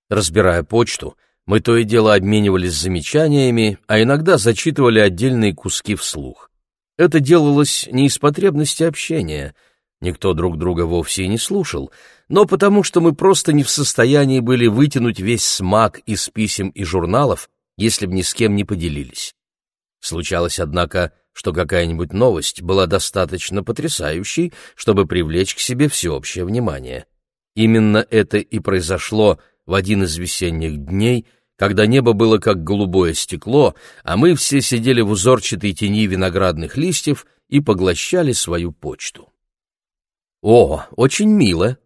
Разбирая почту, мы то и дело обменивались замечаниями, а иногда зачитывали отдельные куски вслух. Это делалось не из потребности общения, никто друг друга вовсе и не слушал, но потому что мы просто не в состоянии были вытянуть весь смак из писем и журналов, если б ни с кем не поделились. Случалось, однако, что какая-нибудь новость была достаточно потрясающей, чтобы привлечь к себе всеобщее внимание. Именно это и произошло в один из весенних дней, когда небо было как голубое стекло, а мы все сидели в узорчатой тени виноградных листьев и поглощали свою почту. О, очень мило!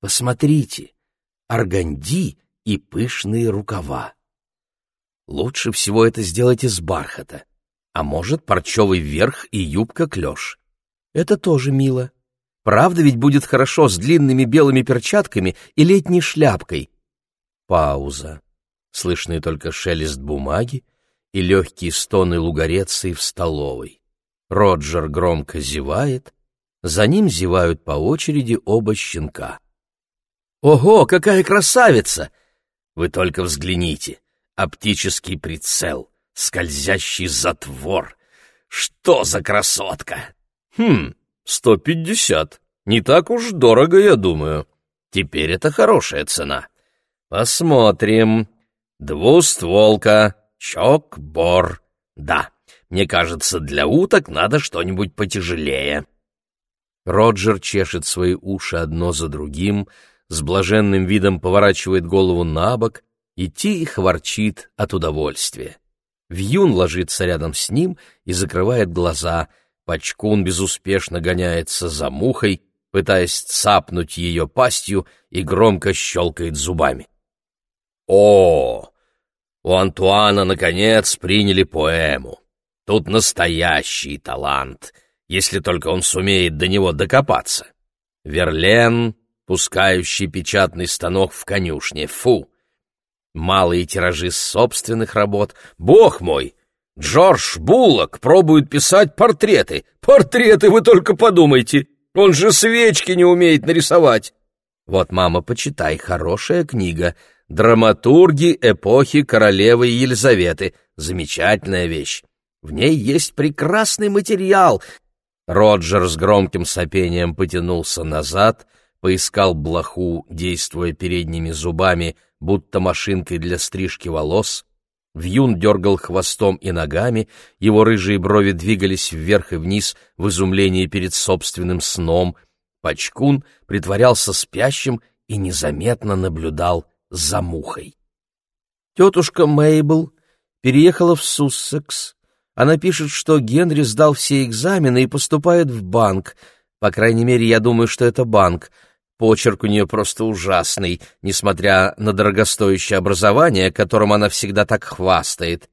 Посмотрите, органди и пышные рукава. Лучше всего это сделать из бархата, а может, парчевый верх и юбка-клеш. Это тоже мило. Правда ведь будет хорошо с длинными белыми перчатками и летней шляпкой. Пауза. Слышный только шелест бумаги и легкие стоны лугореции в столовой. Роджер громко зевает, за ним зевают по очереди оба щенка. «Ого, какая красавица!» Вы только взгляните. Оптический прицел, скользящий затвор. Что за красотка! Хм, сто пятьдесят. Не так уж дорого, я думаю. Теперь это хорошая цена. Посмотрим. Двустволка, чок-бор. Да, мне кажется, для уток надо что-нибудь потяжелее. Роджер чешет свои уши одно за другим, с блаженным видом поворачивает голову на бок и тихо ворчит от удовольствия. Вьюн ложится рядом с ним и закрывает глаза. Пачкун безуспешно гоняется за мухой, пытаясь цапнуть ее пастью и громко щелкает зубами. О, у Антуана, наконец, приняли поэму. Тут настоящий талант, если только он сумеет до него докопаться. Верлен пускающий печатный станок в конюшне. Фу! Малые тиражи собственных работ. Бог мой! Джордж Буллок пробует писать портреты. Портреты, вы только подумайте! Он же свечки не умеет нарисовать. Вот, мама, почитай, хорошая книга. «Драматурги эпохи королевы Елизаветы». Замечательная вещь. В ней есть прекрасный материал. Роджер с громким сопением потянулся назад — поискал блоху, действуя передними зубами, будто машинкой для стрижки волос. Вьюн дергал хвостом и ногами, его рыжие брови двигались вверх и вниз в изумлении перед собственным сном. Пачкун притворялся спящим и незаметно наблюдал за мухой. Тетушка Мейбл переехала в Суссекс. Она пишет, что Генри сдал все экзамены и поступает в банк. По крайней мере, я думаю, что это банк — Почерк у нее просто ужасный, несмотря на дорогостоящее образование, которым она всегда так хвастает.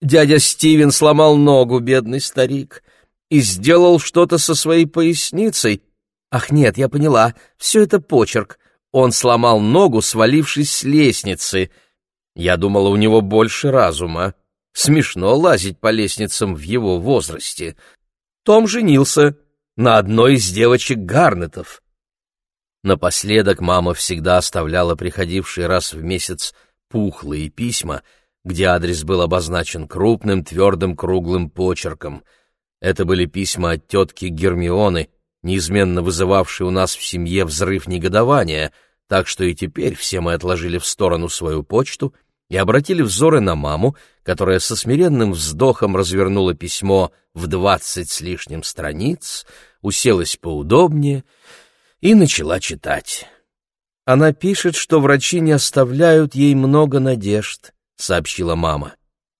Дядя Стивен сломал ногу, бедный старик, и сделал что-то со своей поясницей. Ах нет, я поняла, все это почерк. Он сломал ногу, свалившись с лестницы. Я думала, у него больше разума. Смешно лазить по лестницам в его возрасте. Том женился на одной из девочек Гарнетов. Напоследок мама всегда оставляла приходившие раз в месяц пухлые письма, где адрес был обозначен крупным, твердым, круглым почерком. Это были письма от тетки Гермионы, неизменно вызывавшие у нас в семье взрыв негодования, так что и теперь все мы отложили в сторону свою почту и обратили взоры на маму, которая со смиренным вздохом развернула письмо в двадцать с лишним страниц, уселась поудобнее — и начала читать. Она пишет, что врачи не оставляют ей много надежд, сообщила мама.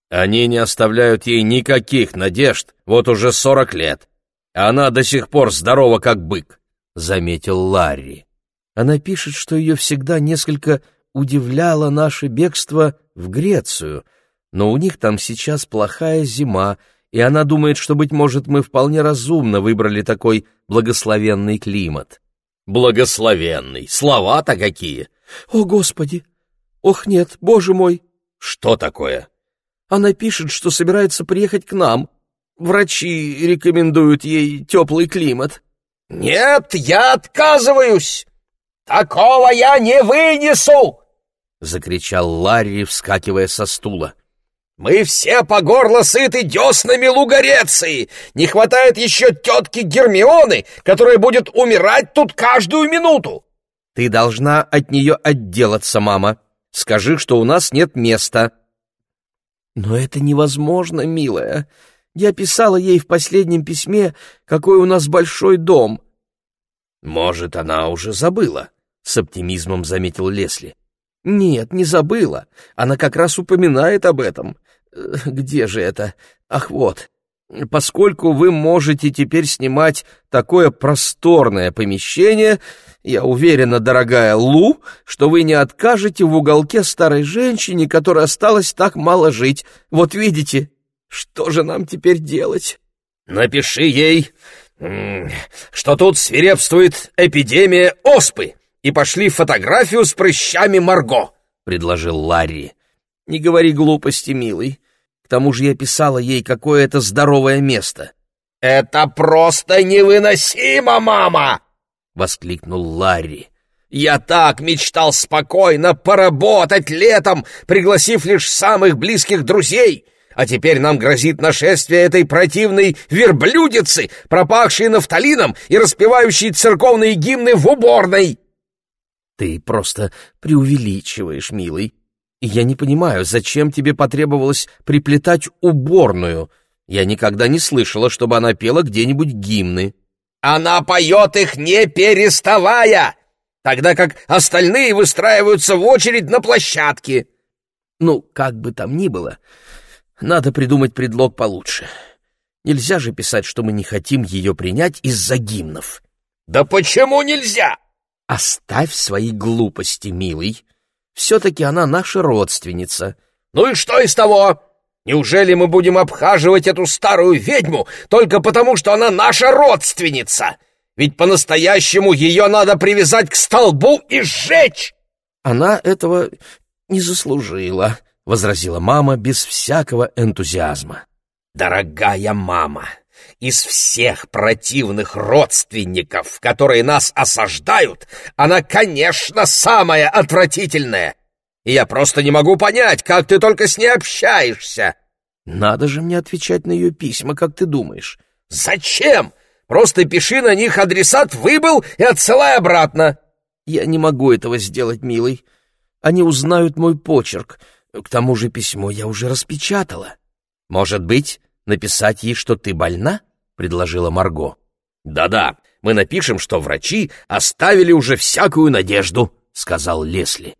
Они не оставляют ей никаких надежд вот уже сорок лет. Она до сих пор здорова как бык, заметил Ларри. Она пишет, что ее всегда несколько удивляло наше бегство в Грецию, но у них там сейчас плохая зима, и она думает, что, быть может, мы вполне разумно выбрали такой благословенный климат. Благословенный. Слова-то какие. О, Господи! Ох, нет, Боже мой! Что такое? Она пишет, что собирается приехать к нам. Врачи рекомендуют ей теплый климат. Нет, я отказываюсь! Такого я не вынесу! Закричал Ларри, вскакивая со стула. Мы все по горло сыты деснами Лугореции. Не хватает еще тетки Гермионы, которая будет умирать тут каждую минуту. Ты должна от нее отделаться, мама. Скажи, что у нас нет места. Но это невозможно, милая. Я писала ей в последнем письме, какой у нас большой дом. Может, она уже забыла, с оптимизмом заметил Лесли. Нет, не забыла. Она как раз упоминает об этом. Где же это? Ах, вот. поскольку вы можете теперь снимать такое просторное помещение, я уверена, дорогая Лу, что вы не откажете в уголке старой женщине, которой осталось так мало жить. Вот видите, что же нам теперь делать? Напиши ей, что тут свирепствует эпидемия оспы, и пошли фотографию с прыщами Марго, — предложил Ларри. Не говори глупости, милый. К тому же я писала ей, какое это здоровое место. «Это просто невыносимо, мама!» — воскликнул Ларри. «Я так мечтал спокойно поработать летом, пригласив лишь самых близких друзей, а теперь нам грозит нашествие этой противной верблюдицы, пропахшей нафталином и распевающей церковные гимны в уборной!» «Ты просто преувеличиваешь, милый. Я не понимаю, зачем тебе потребовалось приплетать уборную? Я никогда не слышала, чтобы она пела где-нибудь гимны». «Она поет их не переставая, тогда как остальные выстраиваются в очередь на площадке». «Ну, как бы там ни было, надо придумать предлог получше. Нельзя же писать, что мы не хотим ее принять из-за гимнов». «Да почему нельзя?» «Оставь свои глупости, милый. Все-таки она наша родственница». «Ну и что из того? Неужели мы будем обхаживать эту старую ведьму только потому, что она наша родственница? Ведь по-настоящему ее надо привязать к столбу и сжечь!» «Она этого не заслужила», — возразила мама без всякого энтузиазма. «Дорогая мама, из всех противных родственников, которые нас осаждают, она, конечно, самая отвратительная. И я просто не могу понять, как ты только с ней общаешься. Надо же мне отвечать на ее письма, как ты думаешь? Зачем? Просто пиши на них адресат «Выбыл» и отсылай обратно. Я не могу этого сделать, милый. Они узнают мой почерк. К тому же письмо я уже распечатала. Может быть, написать ей, что ты больна? — предложила Марго. «Да-да, мы напишем, что врачи оставили уже всякую надежду», — сказал Лесли.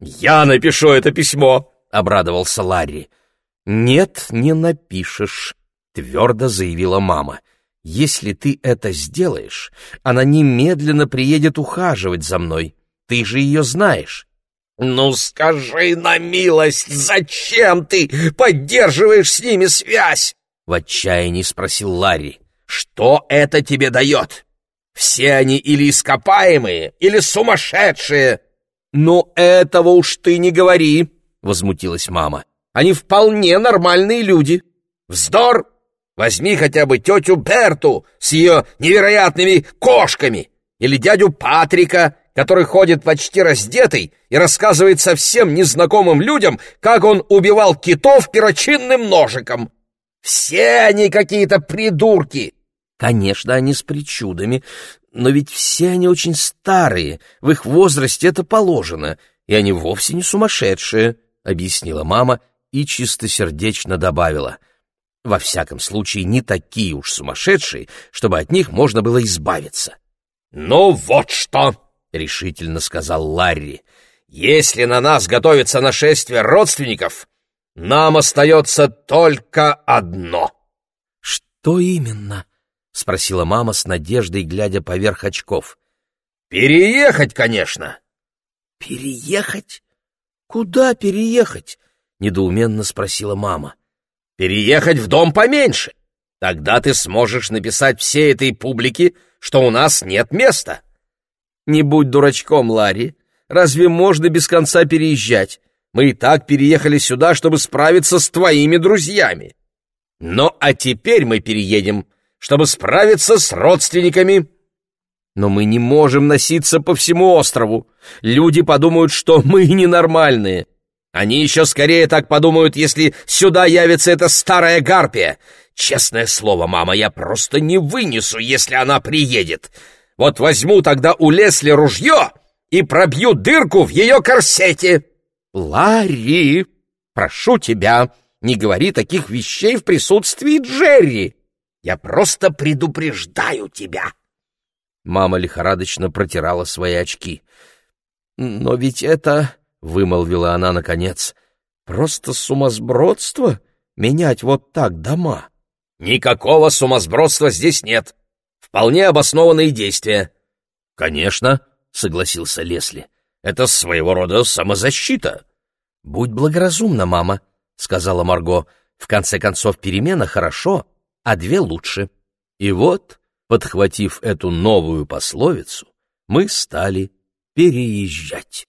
«Я напишу это письмо», — обрадовался Ларри. «Нет, не напишешь», — твердо заявила мама. «Если ты это сделаешь, она немедленно приедет ухаживать за мной. Ты же ее знаешь». «Ну скажи на милость, зачем ты поддерживаешь с ними связь?» В отчаянии спросил Ларри. «Что это тебе дает? Все они или ископаемые, или сумасшедшие!» «Ну, этого уж ты не говори!» — возмутилась мама. «Они вполне нормальные люди!» «Вздор! Возьми хотя бы тетю Берту с ее невероятными кошками! Или дядю Патрика, который ходит почти раздетый и рассказывает совсем незнакомым людям, как он убивал китов перочинным ножиком!» Все они какие-то придурки!» «Конечно, они с причудами, но ведь все они очень старые, в их возрасте это положено, и они вовсе не сумасшедшие», — объяснила мама и чистосердечно добавила. «Во всяком случае, не такие уж сумасшедшие, чтобы от них можно было избавиться». «Ну вот что!» — решительно сказал Ларри. «Если на нас готовится нашествие родственников, нам остается только одно. — Что именно? — спросила мама с надеждой, глядя поверх очков. — Переехать, конечно. — Переехать? Куда переехать? — недоуменно спросила мама. — Переехать в дом поменьше. Тогда ты сможешь написать всей этой публике, что у нас нет места. — Не будь дурачком, Ларри. Разве можно без конца переезжать? Мы и так переехали сюда, чтобы справиться с твоими друзьями. Ну, а теперь мы переедем, чтобы справиться с родственниками. Но мы не можем носиться по всему острову. Люди подумают, что мы ненормальные. Они еще скорее так подумают, если сюда явится эта старая гарпия. Честное слово, мама, я просто не вынесу, если она приедет. Вот возьму тогда у Лесли ружье и пробью дырку в ее корсете. «Ларри, прошу тебя, не говори таких вещей в присутствии Джерри. Я просто предупреждаю тебя». Мама лихорадочно протирала свои очки. «Но ведь это...» — вымолвила она наконец. «Просто сумасбродство менять вот так дома. Никакого сумасбродства здесь нет. Вполне обоснованные действия. Конечно, согласился Лесли. Это своего рода самозащита. Будь благоразумна, мама, сказала Марго. В конце концов, перемена хорошо, а две лучше. И вот, подхватив эту новую пословицу, мы стали переезжать.